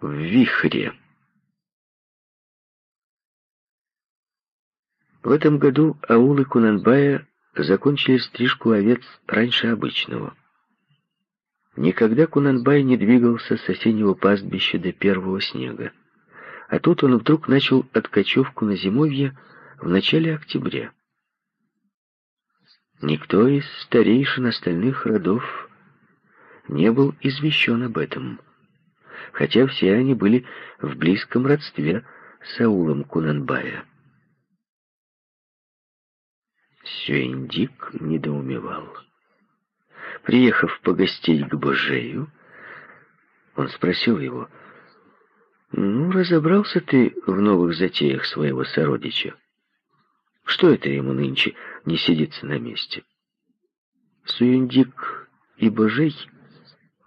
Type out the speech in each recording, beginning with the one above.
в вихре. В этом году аулы Кунанбая закончили стрижку овец раньше обычного. Никогда Кунанбай не двигался с осеннего пастбища до первого снега. А тут он вдруг начал откачевку на зимовье в начале октября. Никто из старейшин остальных родов не был извещен об этом, хотя все они были в близком родстве с аулом Кунанбая. Сюэндик недоумевал. Приехав погостить к Божею, он спросил его, «Ну, разобрался ты в новых затеях своего сородича? Что это ему нынче не сидится на месте?» Суюндик и Божей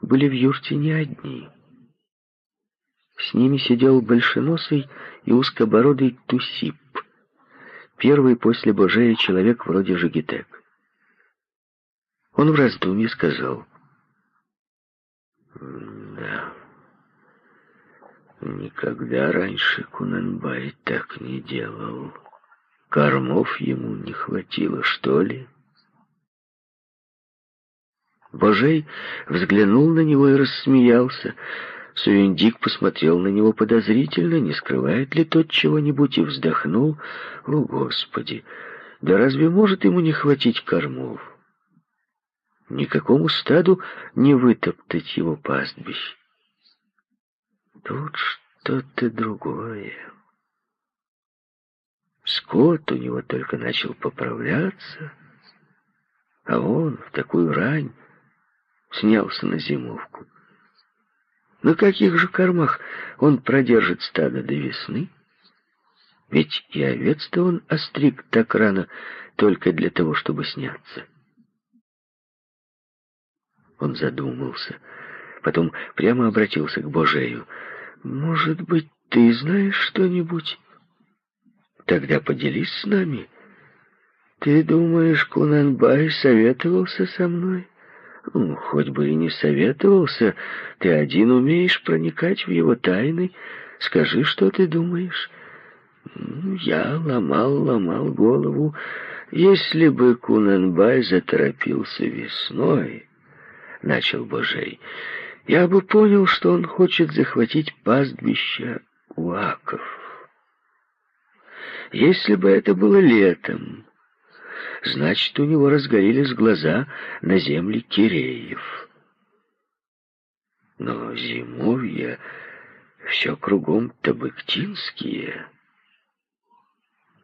были в юрте не одни. С ними сидел большеносый и узкобородый Тусип, первый после Божея человек вроде Жигитек. Он в раздумье сказал, «Да, никогда раньше Кунанбай так не делал. Кормов ему не хватило, что ли?» Божей взглянул на него и рассмеялся. Суиндик посмотрел на него подозрительно, не скрывает ли тот чего-нибудь, и вздохнул. «О, Господи! Да разве может ему не хватить кормов?» Никакому стаду не вытоптать его пастбищ. Тут что-то другое. Скот у него только начал поправляться, а он в такую рань снялся на зимовку. На каких же кормах он продержит стадо до весны? Ведь и овец-то он остриг так рано только для того, чтобы сняться. Он задумался, потом прямо обратился к Божею. «Может быть, ты знаешь что-нибудь? Тогда поделись с нами. Ты думаешь, Кунанбай советовался со мной?» Ну, хоть бы и не советовался, ты один умеешь проникать в его тайны. Скажи, что ты думаешь. Ну, я ломал, ломал голову. Если бы Кунанбай заторопился весной, — начал Божей, — я бы понял, что он хочет захватить пастбище Уаков. Если бы это было летом, Значит, у него разгорелись глаза на земли Киреев. Но зимовья все кругом табыктинские.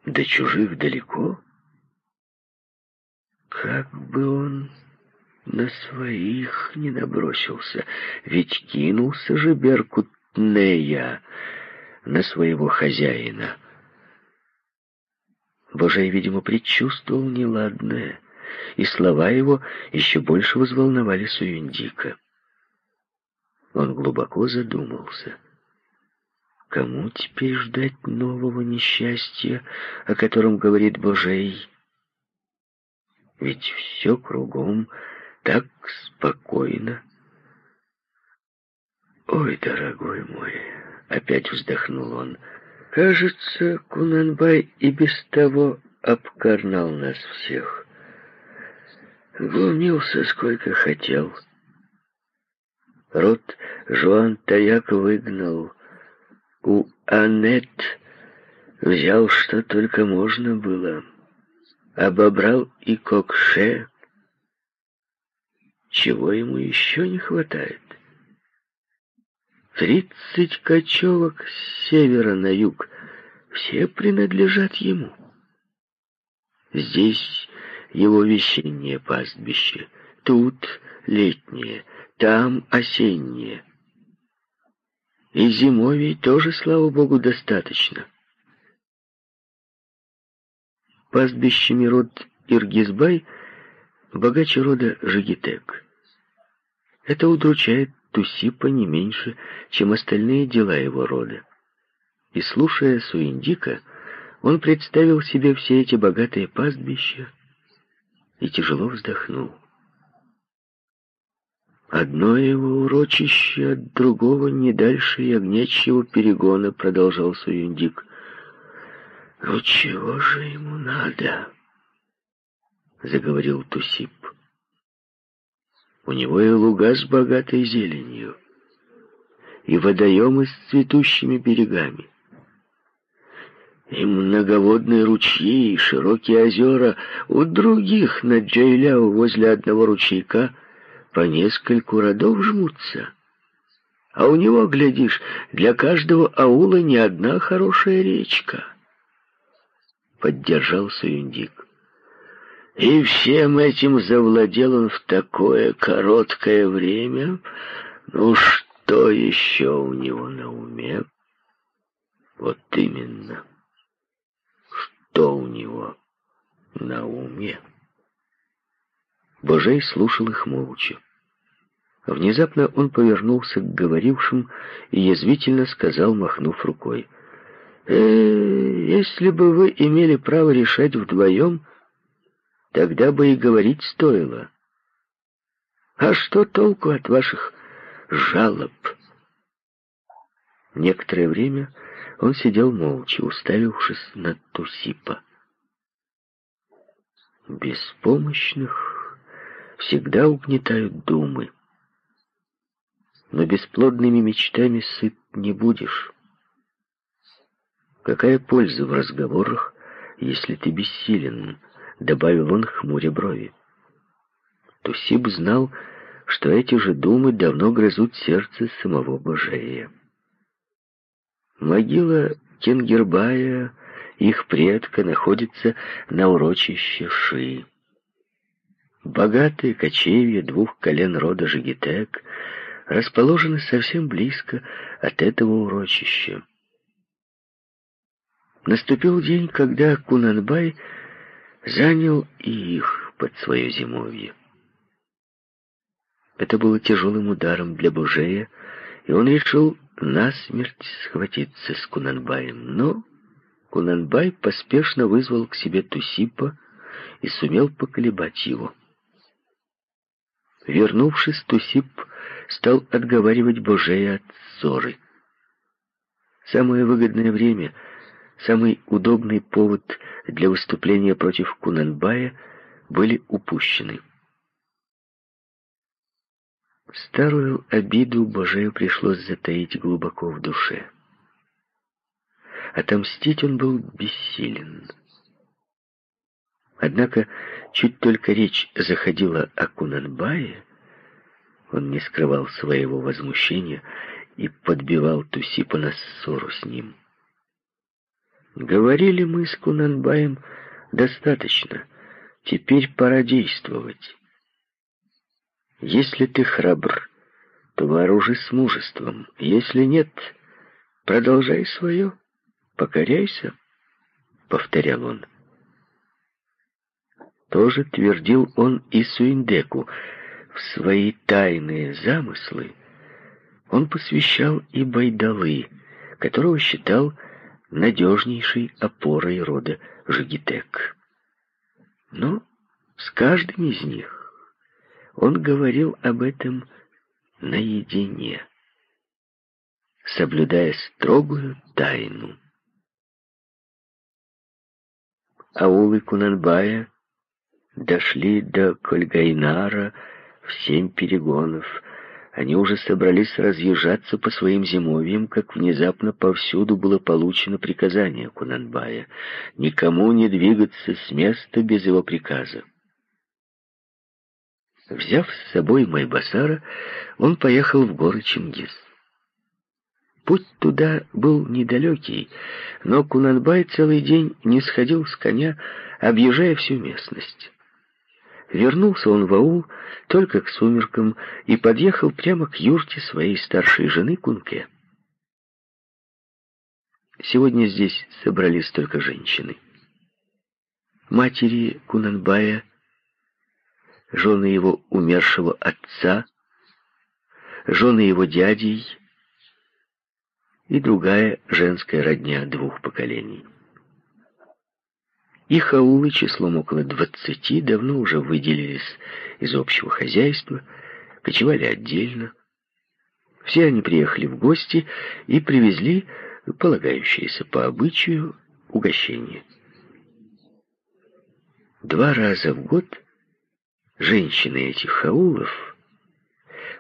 До чужих далеко. Как бы он на своих не набросился, ведь кинулся же Беркут Нея на своего хозяина. Божий, видимо, предчувствовал неладное, и слова его еще больше взволновали Суюндика. Он глубоко задумался. Кому теперь ждать нового несчастья, о котором говорит Божей? Ведь все кругом так спокойно. «Ой, дорогой мой!» — опять вздохнул он — Кажется, Кунанбай и без того обкарнал нас всех. Глумился, сколько хотел. Род Жуан Таяк выгнал. У Анет взял, что только можно было. Обобрал и Кокше. Чего ему еще не хватает? Тридцать кочевок с севера на юг, все принадлежат ему. Здесь его весеннее пастбище, тут летнее, там осеннее. И зимовий тоже, слава богу, достаточно. Пастбищами род Иргизбай богаче рода Жигитек. Это удручает Тусипа не меньше, чем остальные дела его рода. И слушая Суиндика, он представил себе все эти богатые пастбища и тяжело вздохнул. Одно его урочище от другого не дальше ягнячьего перегона, продолжал Суюндик. Ну чего же ему надо? Заговорил Тусип. У него и луга с богатой зеленью, и водоемы с цветущими берегами, и многоводные ручьи, и широкие озера. У других на Джейляу возле одного ручейка по нескольку родов жмутся. А у него, глядишь, для каждого аула не одна хорошая речка. Поддержал Суюндик. И всем этим завладел он в такое короткое время. Ну, что еще у него на уме? Вот именно что у него на уме. Божей слушал их молча. Внезапно он повернулся к говорившим и язвительно сказал, махнув рукой, «Э, если бы вы имели право решать вдвоем, тогда бы и говорить стоило. А что толку от ваших жалоб?» Некоторое время он сидел молча, уставившись на Тусипа. Беспомощных всегда угнетают думы. Но бесплодными мечтами сыт не будешь. Какая польза в разговорах, если ты бессилен, добавил он, хмуря брови. Тусип знал, что эти же думы давно грызут сердце самого Божея. Могила Кенгербая, их предка, находится на урочище Ши. Богатые кочевья двух колен рода Жигитек расположены совсем близко от этого урочища. Наступил день, когда Кунанбай занял и их под свое зимовье. Это было тяжелым ударом для Бужея, и он решил насмерть схватиться с Кунанбаем, но Кунанбай поспешно вызвал к себе Тусипа и сумел поколебать его. Вернувшись, Тусип стал отговаривать Божея от ссоры. Самое выгодное время, самый удобный повод для выступления против Кунанбая были упущены. Старую обиду Божею пришлось затаить глубоко в душе. Отомстить он был бессилен. Однако, чуть только речь заходила о Кунанбае, он не скрывал своего возмущения и подбивал Тусипа на ссору с ним. Говорили мы с Кунанбаем достаточно, теперь пора действовать. Если ты храбр, то вооружись мужеством. Если нет, продолжай свое, покоряйся, — повторял он. Тоже твердил он и Суиндеку. В свои тайные замыслы он посвящал и Байдалы, которого считал надежнейшей опорой рода Жигитек. Но с каждым из них он говорил об этом наедине, соблюдая строгую тайну. Аулы Кунанбая дошли до Кольгайнара в семь перегонов. Они уже собрались разъезжаться по своим зимовьям, как внезапно повсюду было получено приказание Кунанбая никому не двигаться с места без его приказа. Взяв с собой Майбасара, он поехал в горы Чингис. Путь туда был недалекий, но Кунанбай целый день не сходил с коня, объезжая всю местность. Вернулся он в аул только к сумеркам и подъехал прямо к юрте своей старшей жены Кунке. Сегодня здесь собрались только женщины. Матери Кунанбая жены его умершего отца, жены его дядей и другая женская родня двух поколений. Их аулы числом около двадцати давно уже выделились из общего хозяйства, кочевали отдельно. Все они приехали в гости и привезли полагающиеся по обычаю угощение. Два раза в год женщины этих аулов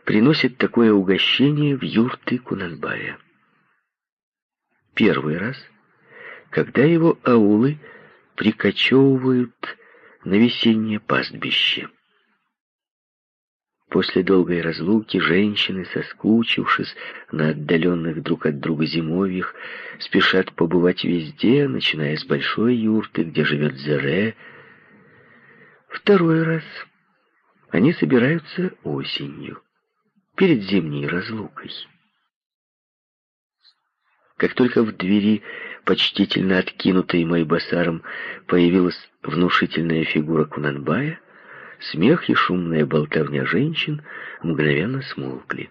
приносят такое угощение в юрты Кунанбая. Первый раз, когда его аулы прикочевывают на весеннее пастбище. После долгой разлуки женщины, соскучившись на отдаленных друг от друга зимовьях, спешат побывать везде, начиная с большой юрты, где живет Зере. Второй раз они собираются осенью, перед зимней разлукой. Как только в двери, почтительно откинутой Майбасаром, появилась внушительная фигура Кунанбая, смех и шумная болтовня женщин мгновенно смолкли.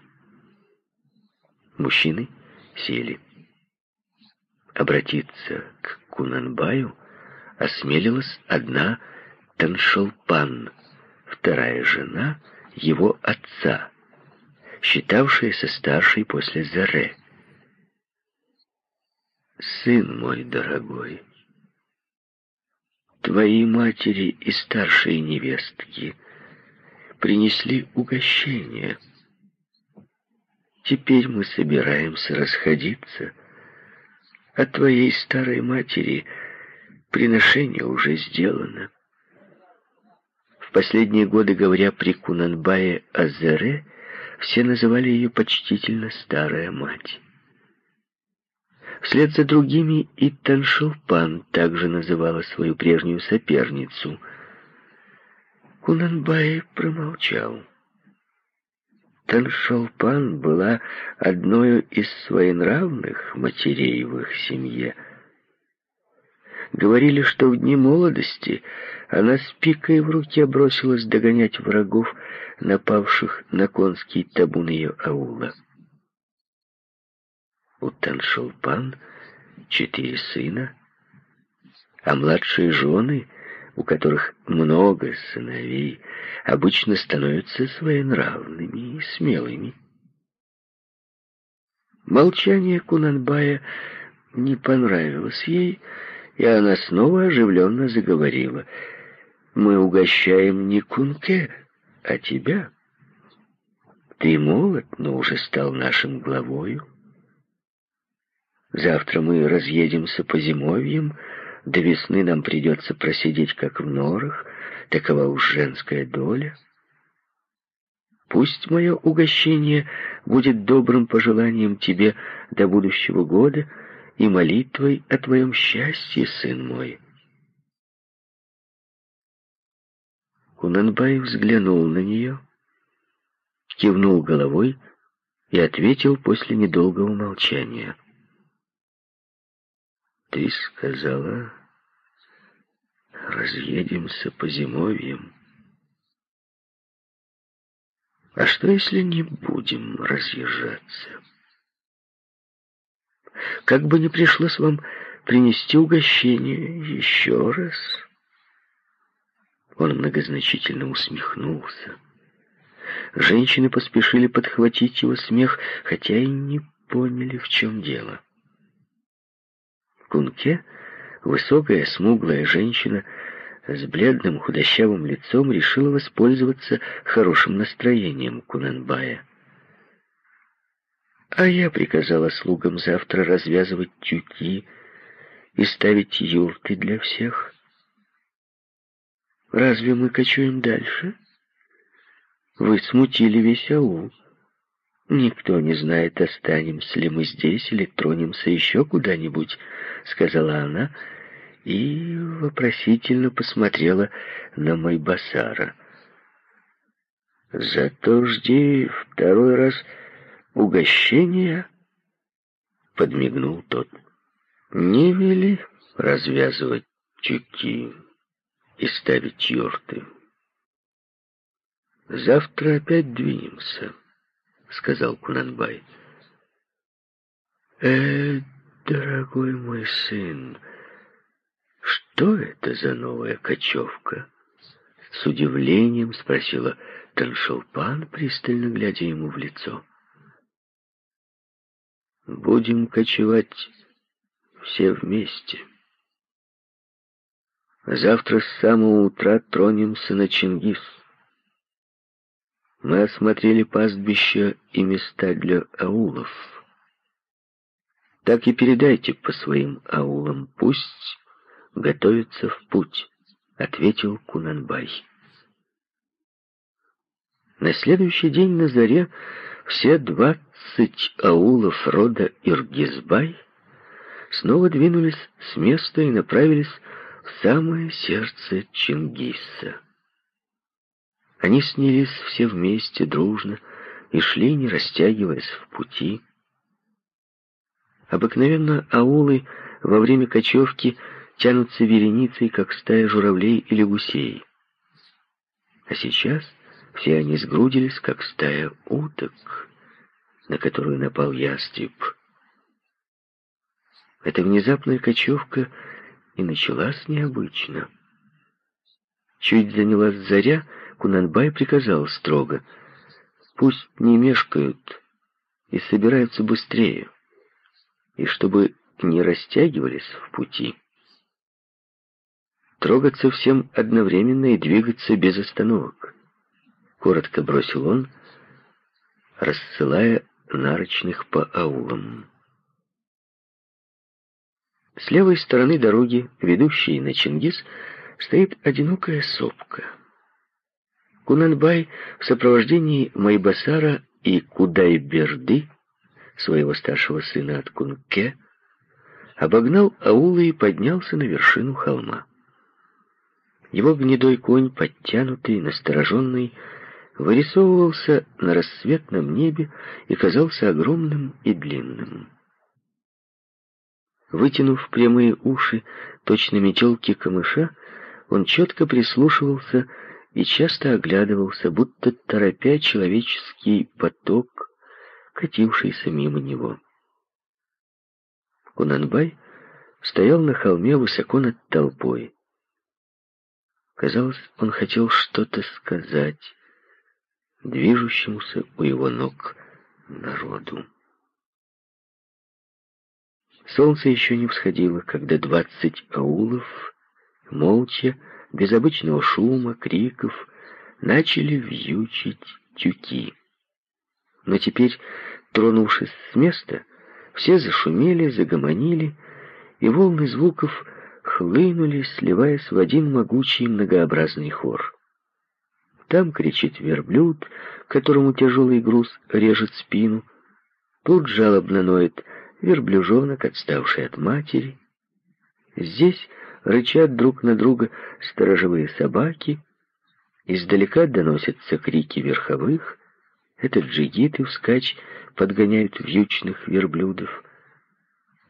Мужчины сели. Обратиться к Кунанбаю осмелилась одна Таншалпан, вторая жена его отца, считавшаяся старшей после Заре. «Сын мой дорогой, твои матери и старшие невестки принесли угощение. Теперь мы собираемся расходиться, а твоей старой матери приношение уже сделано». В последние годы, говоря при Кунанбае о Заре, все называли ее почтительно «старая мать». Вслед за другими и Таншулпан также называла свою прежнюю соперницу. Кунанбай промолчал. Таншулпан была одной из своенравных матерей в их семье. Говорили, что в дни молодости она с пикой в руке бросилась догонять врагов, напавших на конский табун ее аула. У Таншулпан четыре сына, а младшие жены, у которых много сыновей, обычно становятся своенравными и смелыми. Молчание Кунанбая не понравилось ей, и она снова оживленно заговорила. «Мы угощаем не Кунке, а тебя. Ты молод, но уже стал нашим главою. Завтра мы разъедемся по зимовьям, до весны нам придется просидеть, как в норах, такова уж женская доля. Пусть мое угощение будет добрым пожеланием тебе до будущего года и молитвой о твоем счастье, сын мой. Кунанбай взглянул на нее, кивнул головой и ответил после недолгого молчания — ты сказала, разъедемся по зимовьям. А что, если не будем разъезжаться? Как бы ни пришлось вам принести угощение еще раз. Он многозначительно усмехнулся. Женщины поспешили подхватить его смех, хотя и не поняли, в чем дело. Кунке высокая, смуглая женщина с бледным худощавым лицом решила воспользоваться хорошим настроением Кунанбая. А я приказала слугам завтра развязывать тюки и ставить юрты для всех. Разве мы кочуем дальше? Вы смутили весь аул. «Никто не знает, останемся ли мы здесь или тронемся еще куда-нибудь», — сказала она и вопросительно посмотрела на Майбасара. «Зато жди второй раз угощения», — подмигнул тот. «Не вели развязывать тюки и ставить юрты. Завтра опять двинемся». — сказал Кунанбай. «Э, дорогой мой сын, что это за новая кочевка?» С удивлением спросила Таншелпан, пристально глядя ему в лицо. «Будем кочевать все вместе. Завтра с самого утра тронемся на Чингис. Мы осмотрели пастбища и места для аулов. Так и передайте по своим аулам, пусть готовятся в путь», — ответил Кунанбай. На следующий день на заре все двадцать аулов рода Иргизбай снова двинулись с места и направились в самое сердце Чингиса. Они снялись все вместе, дружно, и шли, не растягиваясь в пути. Обыкновенно аулы во время кочевки тянутся вереницей, как стая журавлей или гусей. А сейчас все они сгрудились, как стая уток, на которую напал ястреб. Эта внезапная кочевка и началась необычно. Чуть занялась заря, Кунанбай приказал строго, пусть не мешкают и собираются быстрее, и чтобы не растягивались в пути. Трогаться всем одновременно и двигаться без остановок коротко бросил он, рассылая нарочных по аулам. С левой стороны дороги, ведущей на Чингис, стоит одинокая сопка. Кунанбай в сопровождении Майбасара и Кудайберды, своего старшего сына от Кунке, обогнал аулы и поднялся на вершину холма. Его гнедой конь, подтянутый, настороженный, вырисовывался на рассветном небе и казался огромным и длинным. Вытянув прямые уши, точно метелки камыша, он четко прислушивался и часто оглядывался, будто торопя человеческий поток, катившийся мимо него. Кунанбай стоял на холме высоко над толпой. Казалось, он хотел что-то сказать, движущемуся у его ног народу. Солнце еще не всходило, когда двадцать аулов, молча, без обычного шума, криков, начали вьючить тюки. Но теперь, тронувшись с места, все зашумели, загомонили, и волны звуков хлынули, сливаясь в один могучий многообразный хор. Там кричит верблюд, которому тяжелый груз режет спину. Тут жалобно ноет верблюжонок, отставший от матери. Здесь рычат друг на друга сторожевые собаки. Издалека доносятся крики верховых. Это джигиты вскачь подгоняют вьючных верблюдов.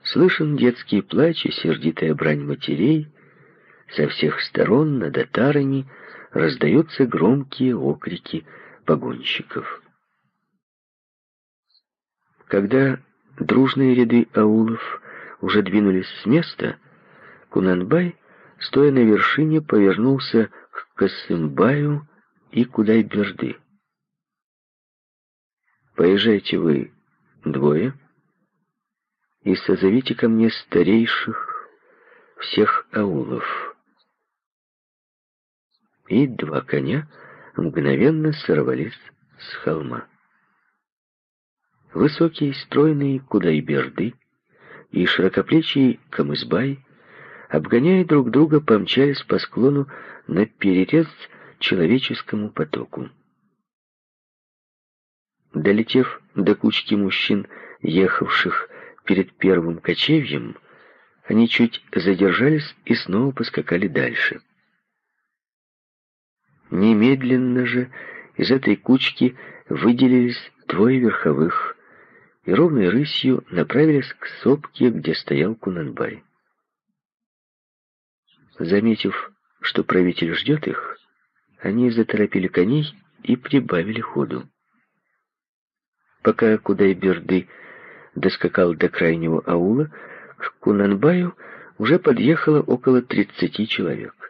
Слышен детский плач и сердитая брань матерей. Со всех сторон над отарами — раздаются громкие окрики погонщиков. Когда дружные ряды аулов уже двинулись с места, Кунанбай, стоя на вершине, повернулся к Касымбаю и Кудайберды. «Поезжайте вы двое и созовите ко мне старейших всех аулов» и два коня мгновенно сорвались с холма. Высокие, стройные Кудайберды и широкоплечий Камызбай, обгоняя друг друга, помчались по склону на перерез человеческому потоку. Долетев до кучки мужчин, ехавших перед первым кочевьем, они чуть задержались и снова поскакали дальше. Немедленно же из этой кучки выделились двое верховых и ровной рысью направились к сопке, где стоял Кунанбай. Заметив, что правитель ждет их, они заторопили коней и прибавили ходу. Пока Кудайберды доскакал до крайнего аула, к Кунанбаю уже подъехало около тридцати человек.